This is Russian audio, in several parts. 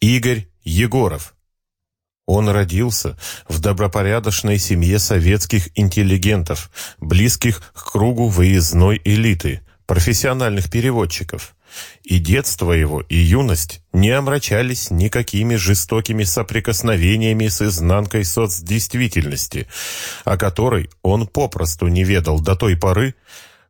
Игорь Егоров. Он родился в добропорядочной семье советских интеллигентов, близких к кругу выездной элиты, профессиональных переводчиков. И детство его, и юность не омрачались никакими жестокими соприкосновениями с изнанкой соцдействительности, о которой он попросту не ведал до той поры,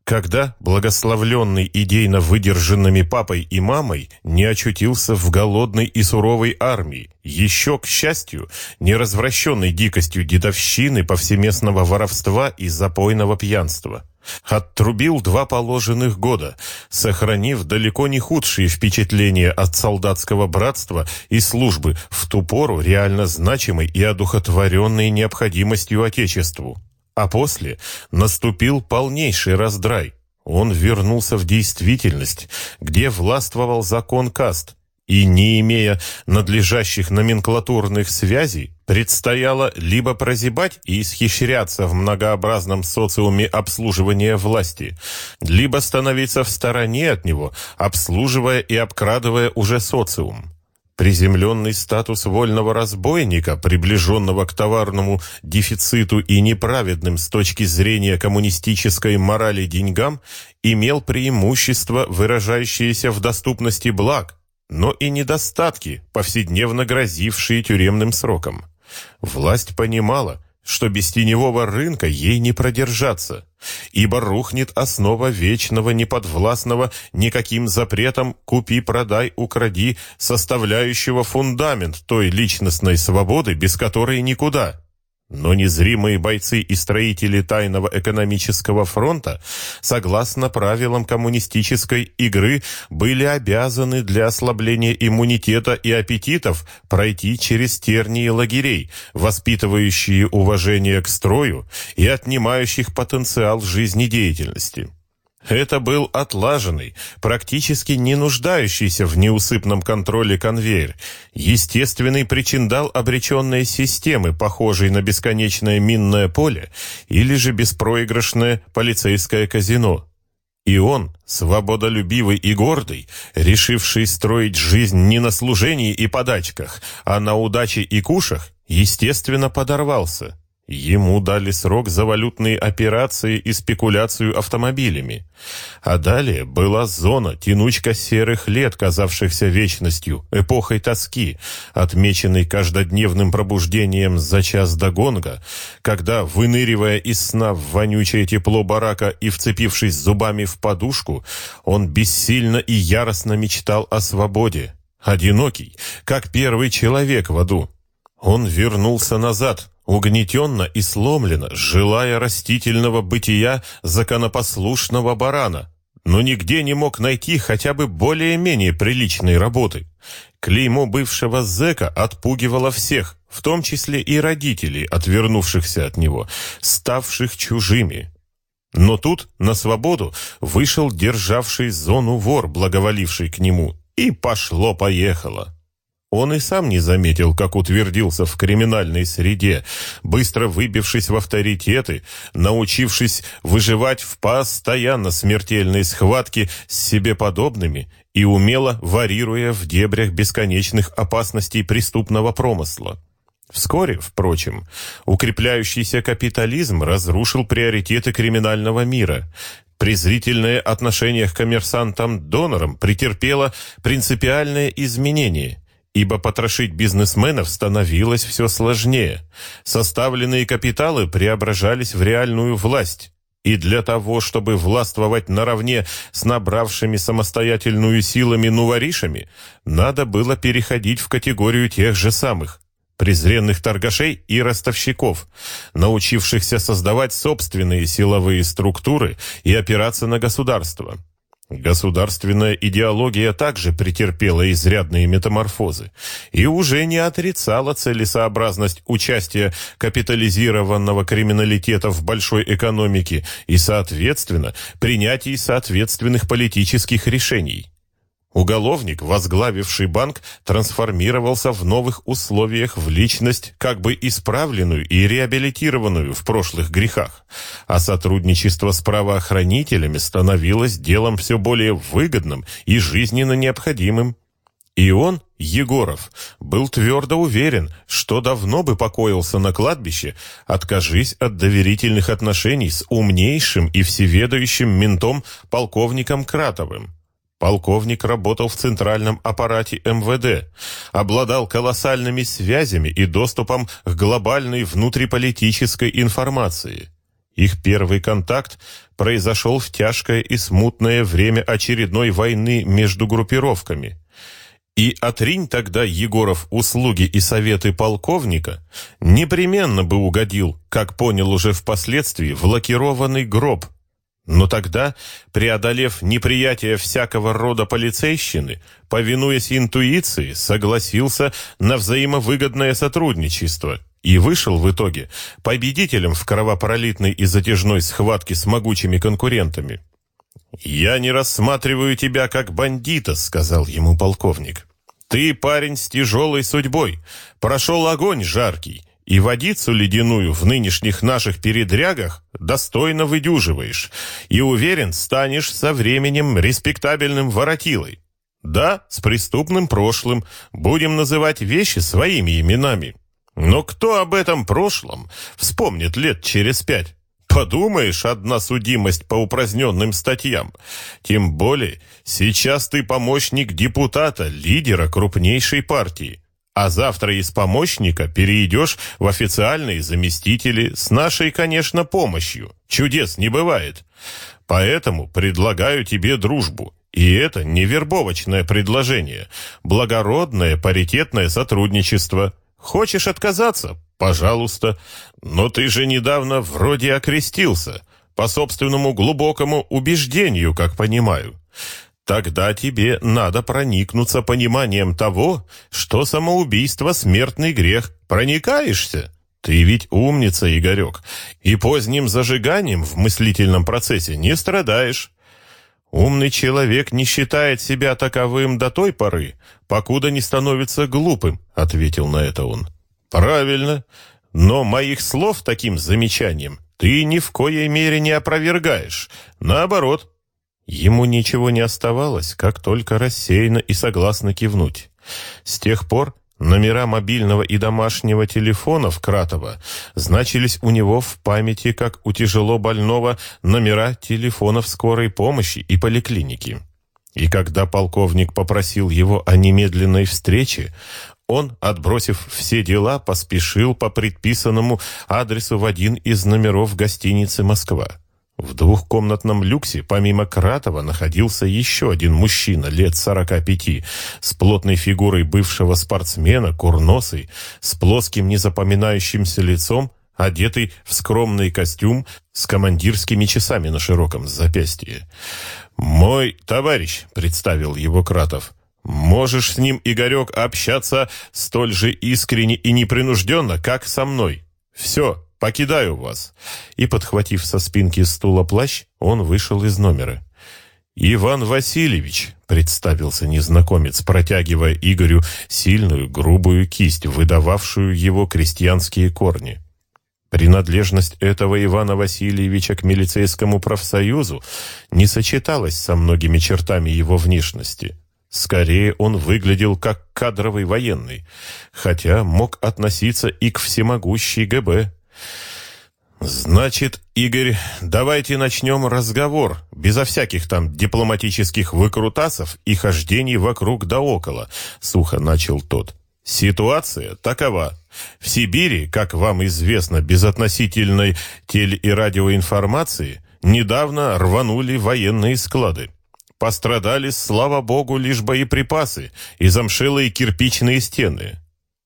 когда, благословленный идейно выдержанными папой и мамой, не очутился в голодной и суровой армии, еще, к счастью, не развращенной дикостью дедовщины, повсеместного воровства и запойного пьянства. Оттрубил два положенных года, сохранив далеко не худшие впечатления от солдатского братства и службы в ту пору реально значимой и одухотворенной необходимостью Отечеству. А после наступил полнейший раздрай. Он вернулся в действительность, где властвовал закон каст, и, не имея надлежащих номенклатурных связей, предстояло либо прозябать и исхищряться в многообразном социуме обслуживания власти, либо становиться в стороне от него, обслуживая и обкрадывая уже социум. Приземленный статус вольного разбойника, приближенного к товарному дефициту и неправедным с точки зрения коммунистической морали деньгам, имел преимущество, выражающееся в доступности благ, но и недостатки, повседневно грозившие тюремным сроком. Власть понимала, что без теневого рынка ей не продержаться, ибо рухнет основа вечного, неподвластного никаким запретом «купи-продай, укради», составляющего фундамент той личностной свободы, без которой никуда. Но незримые бойцы и строители тайного экономического фронта, согласно правилам коммунистической игры, были обязаны для ослабления иммунитета и аппетитов пройти через тернии лагерей, воспитывающие уважение к строю и отнимающих потенциал жизнедеятельности. Это был отлаженный, практически не нуждающийся в неусыпном контроле конвейер, естественный причиндал обреченной системы, похожей на бесконечное минное поле или же беспроигрышное полицейское казино. И он, свободолюбивый и гордый, решивший строить жизнь не на служении и подачках, а на удаче и кушах, естественно, подорвался. Ему дали срок за валютные операции и спекуляцию автомобилями. А далее была зона, тянучка серых лет, казавшихся вечностью, эпохой тоски, отмеченной каждодневным пробуждением за час до гонга, когда, выныривая из сна в вонючее тепло барака и вцепившись зубами в подушку, он бессильно и яростно мечтал о свободе. Одинокий, как первый человек в аду. Он вернулся назад, угнетенно и сломленно, желая растительного бытия законопослушного барана, но нигде не мог найти хотя бы более-менее приличной работы. Клеймо бывшего зэка отпугивало всех, в том числе и родителей, отвернувшихся от него, ставших чужими. Но тут на свободу вышел державший зону вор, благоволивший к нему, и пошло-поехало. Он и сам не заметил, как утвердился в криминальной среде, быстро выбившись в авторитеты, научившись выживать в постоянно смертельной схватке с себе подобными и умело варьируя в дебрях бесконечных опасностей преступного промысла. Вскоре, впрочем, укрепляющийся капитализм разрушил приоритеты криминального мира. Презрительное отношение к коммерсантам-донорам претерпело принципиальное изменение – ибо потрошить бизнесменов становилось все сложнее. Составленные капиталы преображались в реальную власть. И для того, чтобы властвовать наравне с набравшими самостоятельную силами нуворишами, надо было переходить в категорию тех же самых презренных торгашей и ростовщиков, научившихся создавать собственные силовые структуры и опираться на государство. Государственная идеология также претерпела изрядные метаморфозы и уже не отрицала целесообразность участия капитализированного криминалитета в большой экономике и, соответственно, принятии соответственных политических решений. Уголовник, возглавивший банк, трансформировался в новых условиях в личность, как бы исправленную и реабилитированную в прошлых грехах, а сотрудничество с правоохранителями становилось делом все более выгодным и жизненно необходимым. И он, Егоров, был твердо уверен, что давно бы покоился на кладбище, откажись от доверительных отношений с умнейшим и всеведающим ментом полковником Кратовым. Полковник работал в центральном аппарате МВД, обладал колоссальными связями и доступом к глобальной внутриполитической информации. Их первый контакт произошел в тяжкое и смутное время очередной войны между группировками. И отринь тогда Егоров услуги и советы полковника, непременно бы угодил, как понял уже впоследствии, в лакированный гроб – но тогда, преодолев неприятие всякого рода полицейщины, повинуясь интуиции, согласился на взаимовыгодное сотрудничество и вышел в итоге победителем в кровопролитной и затяжной схватке с могучими конкурентами. «Я не рассматриваю тебя как бандита», — сказал ему полковник. «Ты парень с тяжелой судьбой, прошел огонь жаркий, и водицу ледяную в нынешних наших передрягах достойно выдюживаешь, и уверен, станешь со временем респектабельным воротилой. Да, с преступным прошлым, будем называть вещи своими именами. Но кто об этом прошлом вспомнит лет через пять? Подумаешь, одна судимость по упраздненным статьям. Тем более, сейчас ты помощник депутата, лидера крупнейшей партии. А завтра из помощника перейдешь в официальные заместители с нашей, конечно, помощью. Чудес не бывает. Поэтому предлагаю тебе дружбу. И это не вербовочное предложение. Благородное паритетное сотрудничество. Хочешь отказаться? Пожалуйста. Но ты же недавно вроде окрестился. По собственному глубокому убеждению, как понимаю. Тогда тебе надо проникнуться пониманием того, что самоубийство – смертный грех. Проникаешься? Ты ведь умница, Игорек, и поздним зажиганием в мыслительном процессе не страдаешь. Умный человек не считает себя таковым до той поры, покуда не становится глупым, ответил на это он. Правильно, но моих слов таким замечанием ты ни в коей мере не опровергаешь. Наоборот, Ему ничего не оставалось, как только рассеянно и согласно кивнуть. С тех пор номера мобильного и домашнего телефонов Кратова значились у него в памяти, как у тяжело больного номера телефонов скорой помощи и поликлиники. И когда полковник попросил его о немедленной встрече, он, отбросив все дела, поспешил по предписанному адресу в один из номеров гостиницы «Москва». В двухкомнатном люксе, помимо Кратова, находился еще один мужчина лет 45, с плотной фигурой бывшего спортсмена, курносый, с плоским незапоминающимся лицом, одетый в скромный костюм с командирскими часами на широком запястье. «Мой товарищ», — представил его Кратов, — «можешь с ним, Игорек, общаться столь же искренне и непринужденно, как со мной. Все, Покидаю вас!» И, подхватив со спинки стула плащ, он вышел из номера. «Иван Васильевич», — представился незнакомец, протягивая Игорю сильную, грубую кисть, выдававшую его крестьянские корни. Принадлежность этого Ивана Васильевича к милицейскому профсоюзу не сочеталась со многими чертами его внешности. Скорее, он выглядел как кадровый военный, хотя мог относиться и к всемогущей ГБ. «Значит, Игорь, давайте начнем разговор, безо всяких там дипломатических выкрутасов и хождений вокруг да около», — сухо начал тот. «Ситуация такова. В Сибири, как вам известно, без относительной теле- и радиоинформации, недавно рванули военные склады. Пострадали, слава богу, лишь боеприпасы и замшелые кирпичные стены.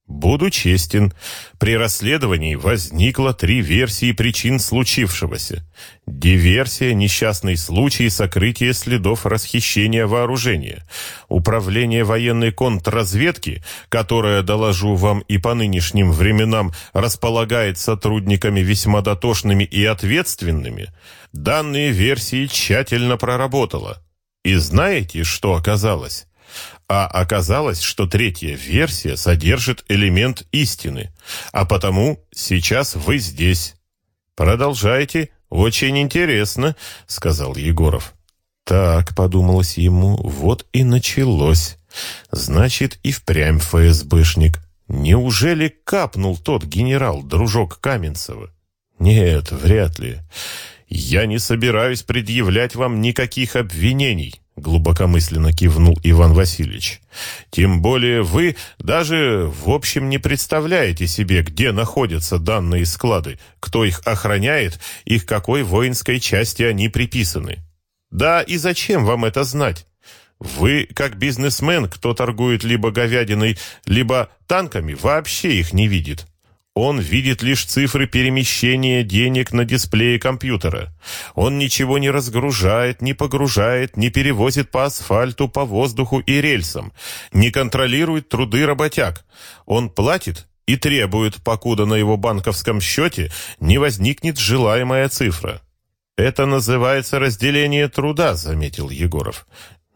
Буду честен. При расследовании возникло три версии причин случившегося. Диверсия, несчастный случай, сокрытие следов расхищения вооружения. Управление военной контрразведки, которое, доложу вам и по нынешним временам, располагает сотрудниками весьма дотошными и ответственными, данные версии тщательно проработала. И знаете, что оказалось? А оказалось, что третья версия содержит элемент истины, а потому сейчас вы здесь. Продолжайте, очень интересно, сказал Егоров. Так, подумалось ему, вот и началось. Значит, и впрямь ФСБшник. Неужели капнул тот генерал, дружок Каменцева? Нет, вряд ли. Я не собираюсь предъявлять вам никаких обвинений, глубокомысленно кивнул Иван Васильевич. Тем более вы даже в общем не представляете себе, где находятся данные склады, кто их охраняет и к какой воинской части они приписаны. Да и зачем вам это знать? Вы, как бизнесмен, кто торгует либо говядиной, либо танками, вообще их не видит. Он видит лишь цифры перемещения денег на дисплее компьютера. Он ничего не разгружает, не погружает, не перевозит по асфальту, по воздуху и рельсам, не контролирует труды работяг. Он платит и требует, покуда на его банковском счете не возникнет желаемая цифра. «Это называется разделение труда», — заметил Егоров.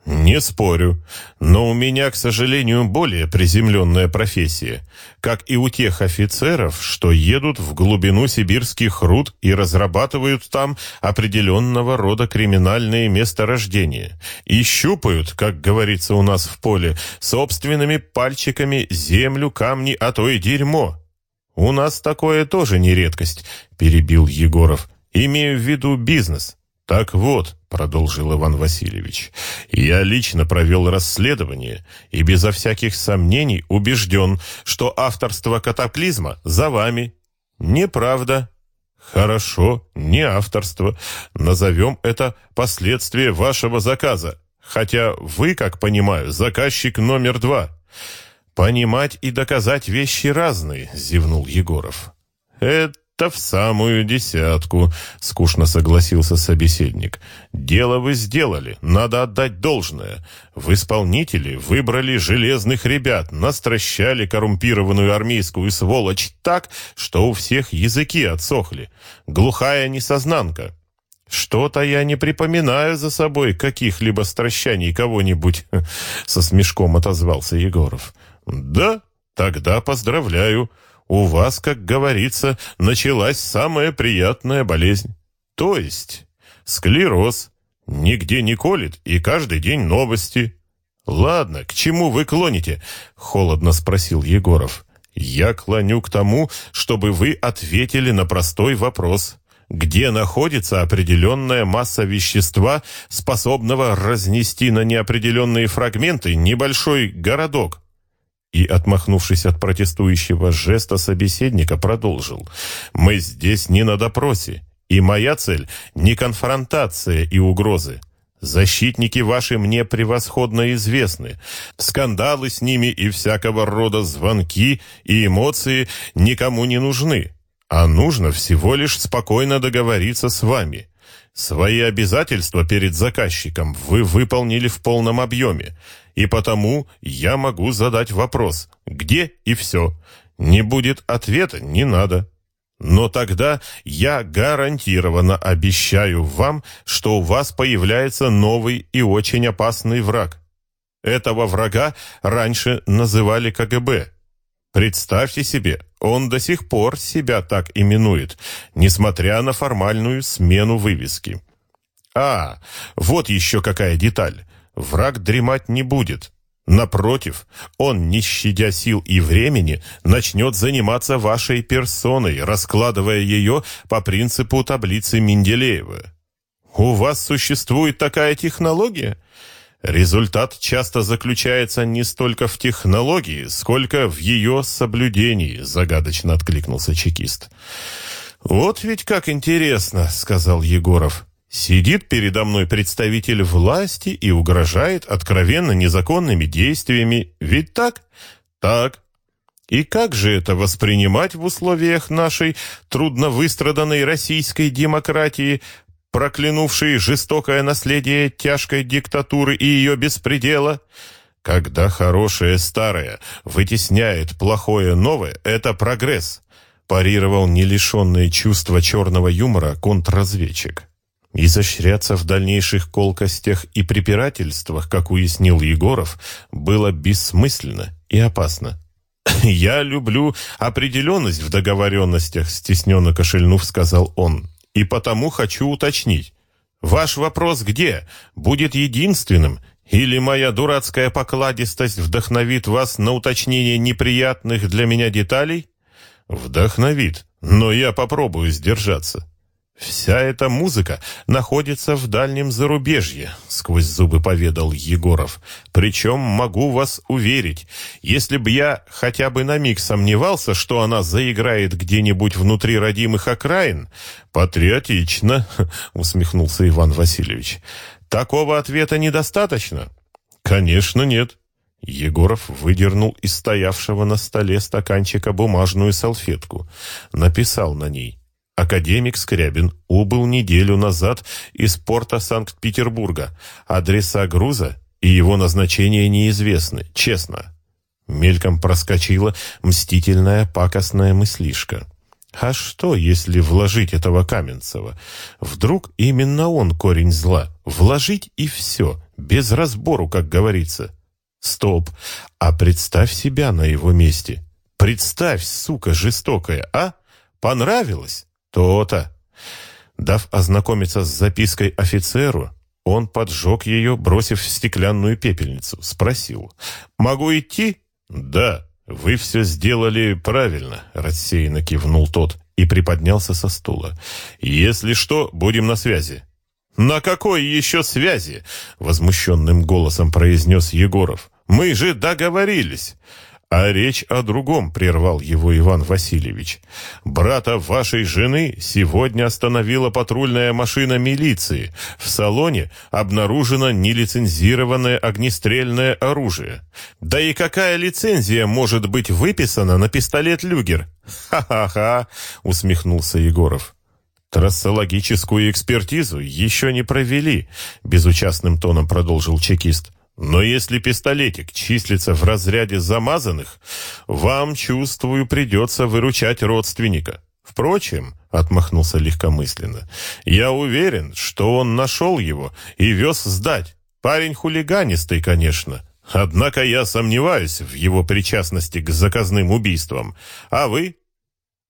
«Не спорю, но у меня, к сожалению, более приземленная профессия, как и у тех офицеров, что едут в глубину сибирских руд и разрабатывают там определенного рода криминальные месторождения, и щупают, как говорится у нас в поле, собственными пальчиками землю, камни, а то и дерьмо. У нас такое тоже не редкость», — перебил Егоров, — «имею в виду бизнес». «Так вот», — продолжил Иван Васильевич, — «я лично провел расследование и безо всяких сомнений убежден, что авторство катаклизма за вами». «Неправда». «Хорошо, не авторство. Назовем это последствие вашего заказа. Хотя вы, как понимаю, заказчик номер два». «Понимать и доказать вещи разные», — зевнул Егоров. «Это «Это в самую десятку», — скучно согласился собеседник. «Дело вы сделали, надо отдать должное. В исполнители выбрали железных ребят, настращали коррумпированную армейскую сволочь так, что у всех языки отсохли. Глухая несознанка». «Что-то я не припоминаю за собой каких-либо стращаний кого-нибудь», — со смешком отозвался Егоров. «Да, тогда поздравляю» у вас, как говорится, началась самая приятная болезнь. То есть склероз. Нигде не колет, и каждый день новости. Ладно, к чему вы клоните? Холодно спросил Егоров. Я клоню к тому, чтобы вы ответили на простой вопрос. Где находится определенная масса вещества, способного разнести на неопределенные фрагменты небольшой городок? И, отмахнувшись от протестующего жеста собеседника, продолжил. «Мы здесь не на допросе, и моя цель — не конфронтация и угрозы. Защитники ваши мне превосходно известны. Скандалы с ними и всякого рода звонки и эмоции никому не нужны. А нужно всего лишь спокойно договориться с вами. Свои обязательства перед заказчиком вы выполнили в полном объеме. И потому я могу задать вопрос «Где?» и все. Не будет ответа, не надо. Но тогда я гарантированно обещаю вам, что у вас появляется новый и очень опасный враг. Этого врага раньше называли КГБ. Представьте себе, он до сих пор себя так именует, несмотря на формальную смену вывески. А, вот еще какая деталь. Враг дремать не будет. Напротив, он, не щадя сил и времени, начнет заниматься вашей персоной, раскладывая ее по принципу таблицы Менделеева. У вас существует такая технология? Результат часто заключается не столько в технологии, сколько в ее соблюдении, загадочно откликнулся чекист. Вот ведь как интересно, сказал Егоров. Сидит передо мной представитель власти и угрожает откровенно незаконными действиями. Ведь так? Так. И как же это воспринимать в условиях нашей трудно выстраданной российской демократии, проклянувшей жестокое наследие тяжкой диктатуры и ее беспредела? Когда хорошее старое вытесняет плохое новое, это прогресс, парировал не лишенный чувства черного юмора контрразведчик. Изощряться в дальнейших колкостях и препирательствах, как уяснил Егоров, было бессмысленно и опасно. «Я люблю определенность в договоренностях», — стесненно кошельнув, сказал он. «И потому хочу уточнить. Ваш вопрос где? Будет единственным Или моя дурацкая покладистость вдохновит вас на уточнение неприятных для меня деталей? Вдохновит, но я попробую сдержаться. «Вся эта музыка находится в дальнем зарубежье», — сквозь зубы поведал Егоров. «Причем могу вас уверить, если б я хотя бы на миг сомневался, что она заиграет где-нибудь внутри родимых окраин...» «Патриотично», — усмехнулся Иван Васильевич. «Такого ответа недостаточно?» «Конечно, нет». Егоров выдернул из стоявшего на столе стаканчика бумажную салфетку. Написал на ней Академик Скрябин убыл неделю назад из порта Санкт-Петербурга. Адреса груза и его назначение неизвестны, честно. Мельком проскочила мстительная пакостная мыслишка. А что, если вложить этого Каменцева? Вдруг именно он корень зла? Вложить и все, без разбору, как говорится. Стоп, а представь себя на его месте. Представь, сука жестокая, а? Понравилось? То-то. Дав ознакомиться с запиской офицеру, он поджег ее, бросив в стеклянную пепельницу. Спросил. «Могу идти?» «Да, вы все сделали правильно», — рассеянно кивнул тот и приподнялся со стула. «Если что, будем на связи». «На какой еще связи?» — возмущенным голосом произнес Егоров. «Мы же договорились». «А речь о другом», — прервал его Иван Васильевич. «Брата вашей жены сегодня остановила патрульная машина милиции. В салоне обнаружено нелицензированное огнестрельное оружие. Да и какая лицензия может быть выписана на пистолет «Люгер»?» «Ха-ха-ха», — усмехнулся Егоров. «Трассологическую экспертизу еще не провели», — безучастным тоном продолжил чекист. Но если пистолетик числится в разряде замазанных, вам, чувствую, придется выручать родственника. Впрочем, — отмахнулся легкомысленно, — я уверен, что он нашел его и вез сдать. Парень хулиганистый, конечно. Однако я сомневаюсь в его причастности к заказным убийствам. А вы?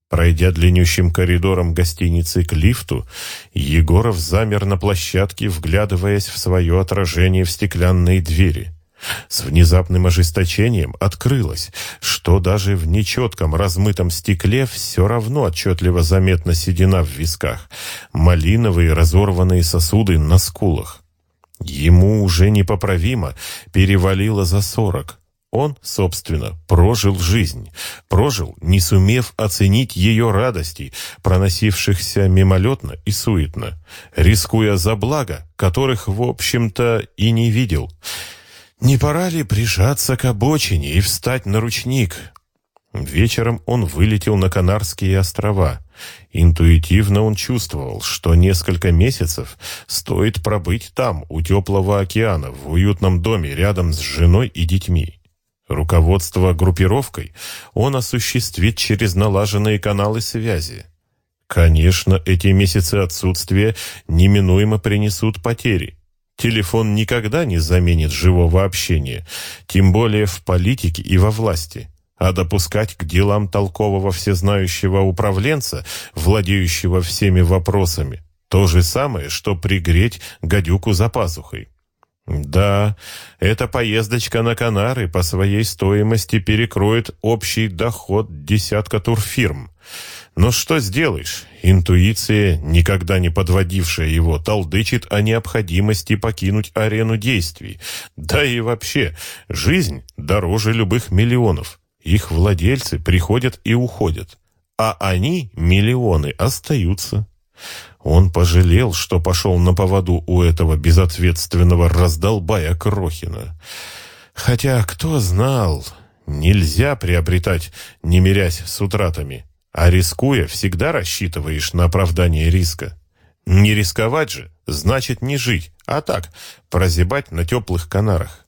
Пройдя длиннющим коридором гостиницы к лифту, Егоров замер на площадке, вглядываясь в свое отражение в стеклянной двери. С внезапным ожесточением открылось, что даже в нечетком размытом стекле все равно отчетливо заметна седина в висках, малиновые разорванные сосуды на скулах. Ему уже непоправимо перевалило за сорок. Он, собственно, прожил жизнь, прожил, не сумев оценить ее радостей, проносившихся мимолетно и суетно, рискуя за благо, которых, в общем-то, и не видел. Не пора ли прижаться к обочине и встать на ручник? Вечером он вылетел на Канарские острова. Интуитивно он чувствовал, что несколько месяцев стоит пробыть там, у теплого океана, в уютном доме, рядом с женой и детьми. Руководство группировкой он осуществит через налаженные каналы связи. Конечно, эти месяцы отсутствия неминуемо принесут потери. Телефон никогда не заменит живого общения, тем более в политике и во власти. А допускать к делам толкового всезнающего управленца, владеющего всеми вопросами, то же самое, что пригреть гадюку за пазухой. Да, эта поездочка на Канары по своей стоимости перекроет общий доход десятка турфирм. Но что сделаешь? Интуиция, никогда не подводившая его, толдычит о необходимости покинуть арену действий. Да и вообще, жизнь дороже любых миллионов. Их владельцы приходят и уходят. А они, миллионы, остаются. Он пожалел, что пошел на поводу у этого безответственного раздолбая Крохина. Хотя, кто знал, нельзя приобретать, не мирясь с утратами. А рискуя, всегда рассчитываешь на оправдание риска. Не рисковать же, значит не жить, а так, прозябать на теплых канарах.